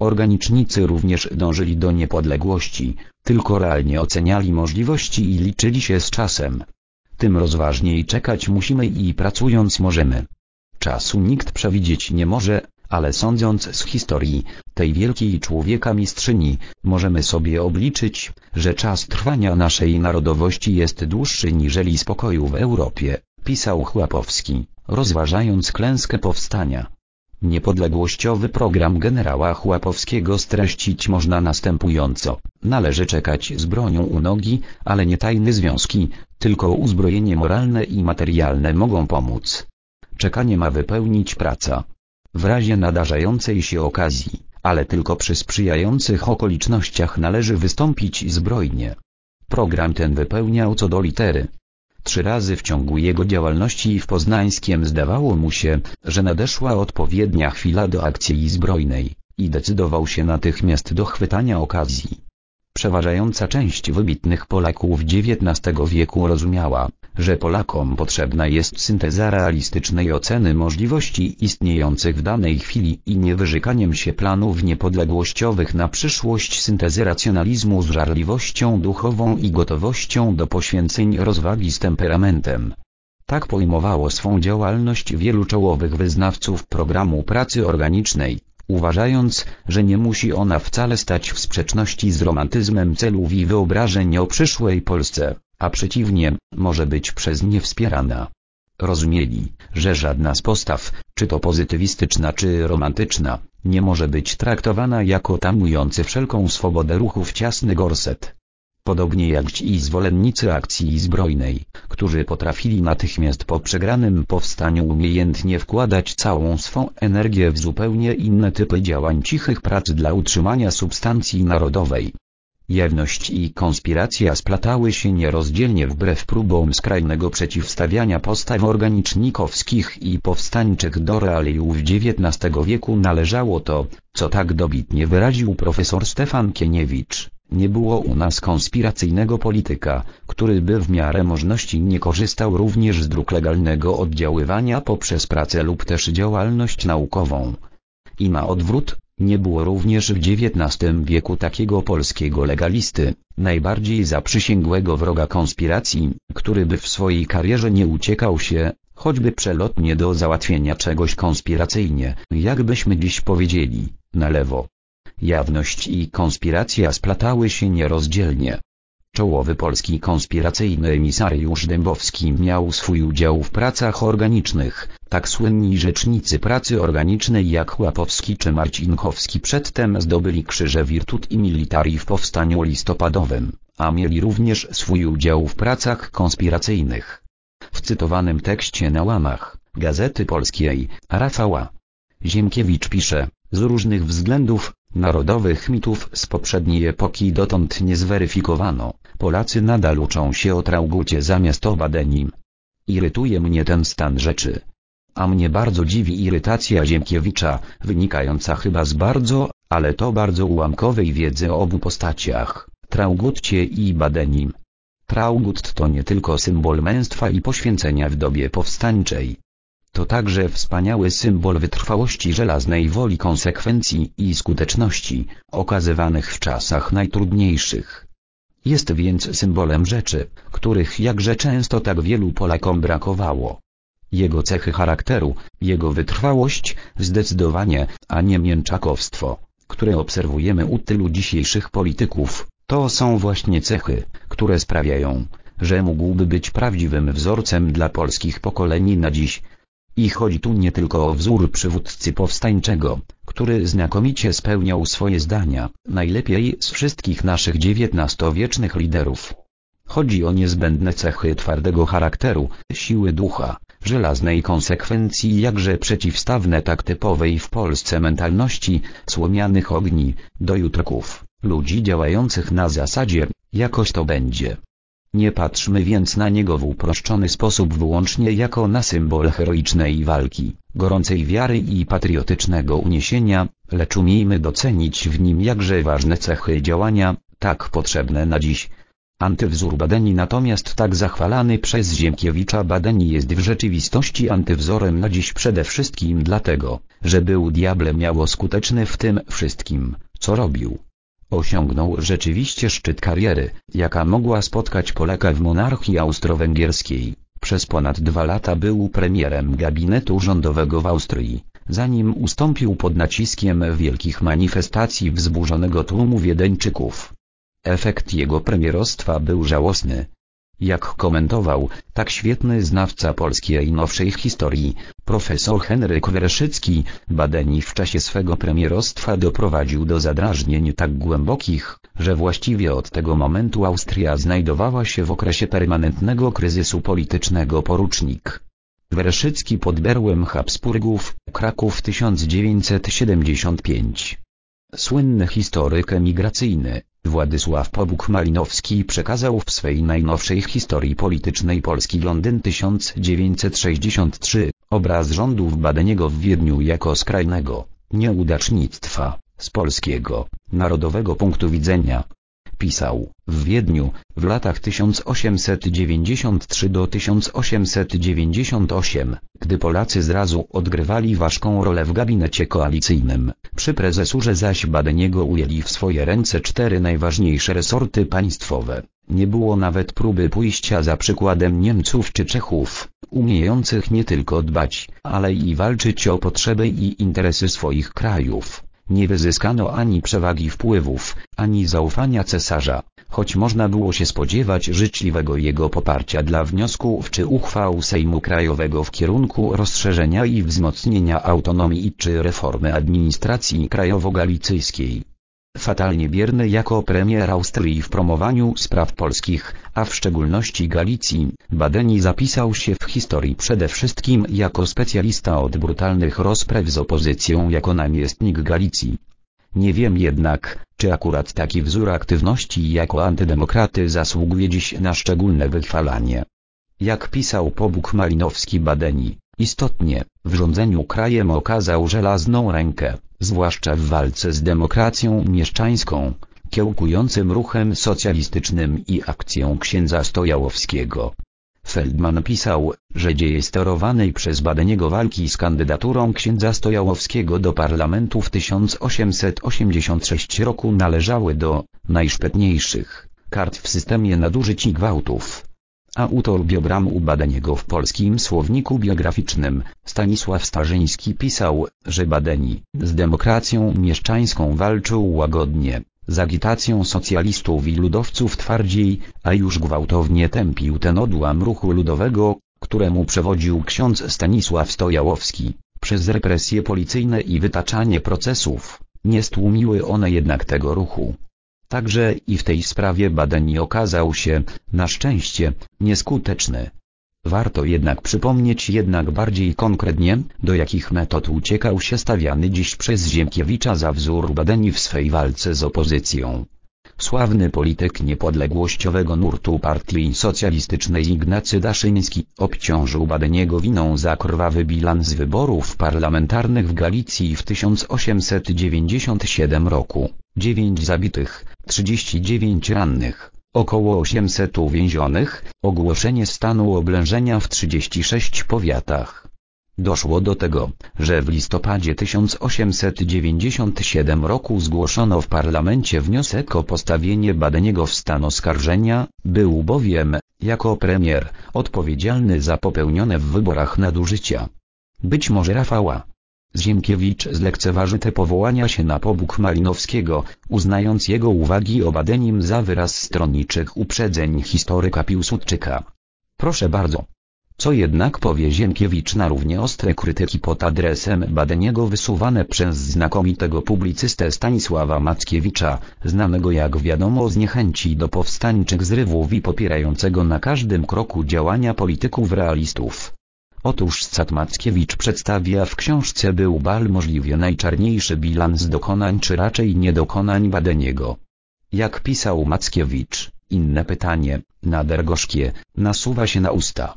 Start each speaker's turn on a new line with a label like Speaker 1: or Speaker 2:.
Speaker 1: Organicznicy również dążyli do niepodległości, tylko realnie oceniali możliwości i liczyli się z czasem. Tym rozważniej czekać musimy i pracując możemy. Czasu nikt przewidzieć nie może, ale sądząc z historii, tej wielkiej człowieka mistrzyni, możemy sobie obliczyć, że czas trwania naszej narodowości jest dłuższy niżeli spokoju w Europie, pisał Chłapowski, rozważając klęskę powstania. Niepodległościowy program generała Chłapowskiego streścić można następująco. Należy czekać z bronią u nogi, ale nie tajne związki, tylko uzbrojenie moralne i materialne mogą pomóc. Czekanie ma wypełnić praca. W razie nadarzającej się okazji, ale tylko przy sprzyjających okolicznościach należy wystąpić zbrojnie. Program ten wypełniał co do litery. Trzy razy w ciągu jego działalności w Poznańskiem zdawało mu się, że nadeszła odpowiednia chwila do akcji zbrojnej, i decydował się natychmiast do chwytania okazji. Przeważająca część wybitnych Polaków XIX wieku rozumiała, że Polakom potrzebna jest synteza realistycznej oceny możliwości istniejących w danej chwili i niewyżykaniem się planów niepodległościowych na przyszłość syntezy racjonalizmu z żarliwością duchową i gotowością do poświęceń rozwagi z temperamentem. Tak pojmowało swą działalność wielu czołowych wyznawców programu pracy organicznej, uważając, że nie musi ona wcale stać w sprzeczności z romantyzmem celów i wyobrażeń o przyszłej Polsce, a przeciwnie, może być przez nie wspierana. Rozumieli, że żadna z postaw, czy to pozytywistyczna czy romantyczna, nie może być traktowana jako tamujący wszelką swobodę ruchu w ciasny gorset podobnie jak ci zwolennicy akcji zbrojnej, którzy potrafili natychmiast po przegranym powstaniu umiejętnie wkładać całą swą energię w zupełnie inne typy działań cichych prac dla utrzymania substancji narodowej. Jawność i konspiracja splatały się nierozdzielnie wbrew próbom skrajnego przeciwstawiania postaw organicznikowskich i powstańczych do realiów XIX wieku należało to, co tak dobitnie wyraził profesor Stefan Kieniewicz nie było u nas konspiracyjnego polityka, który by w miarę możności nie korzystał również z dróg legalnego oddziaływania poprzez pracę lub też działalność naukową. I na odwrót, nie było również w XIX wieku takiego polskiego legalisty, najbardziej zaprzysięgłego wroga konspiracji, który by w swojej karierze nie uciekał się, choćby przelotnie do załatwienia czegoś konspiracyjnie, jakbyśmy dziś powiedzieli, na lewo. Jawność i konspiracja splatały się nierozdzielnie. Czołowy polski konspiracyjny emisariusz Dębowski miał swój udział w pracach organicznych, tak słynni rzecznicy pracy organicznej jak Łapowski czy Marcinkowski przedtem zdobyli krzyże Virtut i Militari w powstaniu listopadowym, a mieli również swój udział w pracach konspiracyjnych. W cytowanym tekście na łamach Gazety Polskiej, Rafała Ziemkiewicz pisze, z różnych względów, Narodowych mitów z poprzedniej epoki dotąd nie zweryfikowano, Polacy nadal uczą się o Traugucie zamiast o Badenim. Irytuje mnie ten stan rzeczy. A mnie bardzo dziwi irytacja Ziemkiewicza, wynikająca chyba z bardzo, ale to bardzo ułamkowej wiedzy o obu postaciach, Traugutcie i Badenim. Traugut to nie tylko symbol męstwa i poświęcenia w dobie powstańczej, to także wspaniały symbol wytrwałości żelaznej woli konsekwencji i skuteczności, okazywanych w czasach najtrudniejszych. Jest więc symbolem rzeczy, których jakże często tak wielu Polakom brakowało. Jego cechy charakteru, jego wytrwałość, zdecydowanie, a nie mięczakowstwo, które obserwujemy u tylu dzisiejszych polityków, to są właśnie cechy, które sprawiają, że mógłby być prawdziwym wzorcem dla polskich pokoleni na dziś, i chodzi tu nie tylko o wzór przywódcy powstańczego, który znakomicie spełniał swoje zdania, najlepiej z wszystkich naszych XIX-wiecznych liderów. Chodzi o niezbędne cechy twardego charakteru, siły ducha, żelaznej konsekwencji jakże przeciwstawne tak typowej w Polsce mentalności, słomianych ogni, dojutrków, ludzi działających na zasadzie, jakoś to będzie. Nie patrzmy więc na niego w uproszczony sposób wyłącznie jako na symbol heroicznej walki, gorącej wiary i patriotycznego uniesienia, lecz umiejmy docenić w nim jakże ważne cechy działania, tak potrzebne na dziś. Antywzór Badeni natomiast tak zachwalany przez Ziemkiewicza Badeni jest w rzeczywistości antywzorem na dziś przede wszystkim dlatego, że był diable miało skuteczny w tym wszystkim, co robił. Osiągnął rzeczywiście szczyt kariery, jaka mogła spotkać Polaka w monarchii austro-węgierskiej. Przez ponad dwa lata był premierem gabinetu rządowego w Austrii, zanim ustąpił pod naciskiem wielkich manifestacji wzburzonego tłumu Wiedeńczyków. Efekt jego premierostwa był żałosny. Jak komentował, tak świetny znawca polskiej nowszej historii, profesor Henryk Wereszycki, Badeni w czasie swego premierostwa doprowadził do zadrażnień tak głębokich, że właściwie od tego momentu Austria znajdowała się w okresie permanentnego kryzysu politycznego porucznik. Wereszycki pod berłem Habsburgów, Kraków 1975. Słynny historyk emigracyjny, Władysław Pobuk-Malinowski przekazał w swej najnowszej historii politycznej Polski Londyn 1963, obraz rządów Badeniego w Wiedniu jako skrajnego, nieudacznictwa, z polskiego, narodowego punktu widzenia, pisał, w Wiedniu, w latach 1893 do 1898, gdy Polacy zrazu odgrywali ważką rolę w gabinecie koalicyjnym, przy prezesurze zaś Badeniego ujęli w swoje ręce cztery najważniejsze resorty państwowe. Nie było nawet próby pójścia za przykładem Niemców czy Czechów, umiejących nie tylko dbać, ale i walczyć o potrzeby i interesy swoich krajów. Nie wyzyskano ani przewagi wpływów, ani zaufania cesarza, choć można było się spodziewać życzliwego jego poparcia dla wniosków czy uchwał Sejmu Krajowego w kierunku rozszerzenia i wzmocnienia autonomii czy reformy administracji krajowo-galicyjskiej fatalnie bierny jako premier Austrii w promowaniu spraw polskich, a w szczególności Galicji, Badeni zapisał się w historii przede wszystkim jako specjalista od brutalnych rozpraw z opozycją jako namiestnik Galicji. Nie wiem jednak, czy akurat taki wzór aktywności jako antydemokraty zasługuje dziś na szczególne wychwalanie. Jak pisał Pobuk Malinowski Badeni, istotnie, w rządzeniu krajem okazał żelazną rękę zwłaszcza w walce z demokracją mieszczańską, kiełkującym ruchem socjalistycznym i akcją księdza Stojałowskiego. Feldman pisał, że dzieje sterowanej przez Badeniego walki z kandydaturą księdza Stojałowskiego do parlamentu w 1886 roku należały do najszpetniejszych kart w systemie nadużyć i gwałtów. Autor biogramu Badeniego w polskim słowniku biograficznym, Stanisław Starzyński pisał, że Badeni z demokracją mieszczańską walczył łagodnie, z agitacją socjalistów i ludowców twardziej, a już gwałtownie tępił ten odłam ruchu ludowego, któremu przewodził ksiądz Stanisław Stojałowski. Przez represje policyjne i wytaczanie procesów, nie stłumiły one jednak tego ruchu. Także i w tej sprawie Badeni okazał się, na szczęście, nieskuteczny. Warto jednak przypomnieć jednak bardziej konkretnie, do jakich metod uciekał się stawiany dziś przez Ziemkiewicza za wzór Badeni w swej walce z opozycją. Sławny polityk niepodległościowego nurtu partii socjalistycznej Ignacy Daszyński obciążył Badeniego winą za krwawy bilans wyborów parlamentarnych w Galicji w 1897 roku. 9 zabitych, 39 rannych, około 800 uwięzionych, ogłoszenie stanu oblężenia w 36 powiatach. Doszło do tego, że w listopadzie 1897 roku zgłoszono w parlamencie wniosek o postawienie Badeniego w stan oskarżenia, był bowiem, jako premier, odpowiedzialny za popełnione w wyborach nadużycia. Być może Rafała Ziemkiewicz zlekceważy te powołania się na pobóg Malinowskiego, uznając jego uwagi o Badenim za wyraz stronniczych uprzedzeń historyka Piłsudczyka. Proszę bardzo. Co jednak powie Ziemkiewicz na równie ostre krytyki pod adresem Badeniego wysuwane przez znakomitego publicystę Stanisława Mackiewicza, znanego jak wiadomo z niechęci do powstańczych zrywów i popierającego na każdym kroku działania polityków realistów. Otóż Scad Mackiewicz przedstawia w książce Był bal możliwie najczarniejszy bilans dokonań czy raczej niedokonań Badeniego. Jak pisał Mackiewicz, inne pytanie, nader gorzkie, nasuwa się na usta.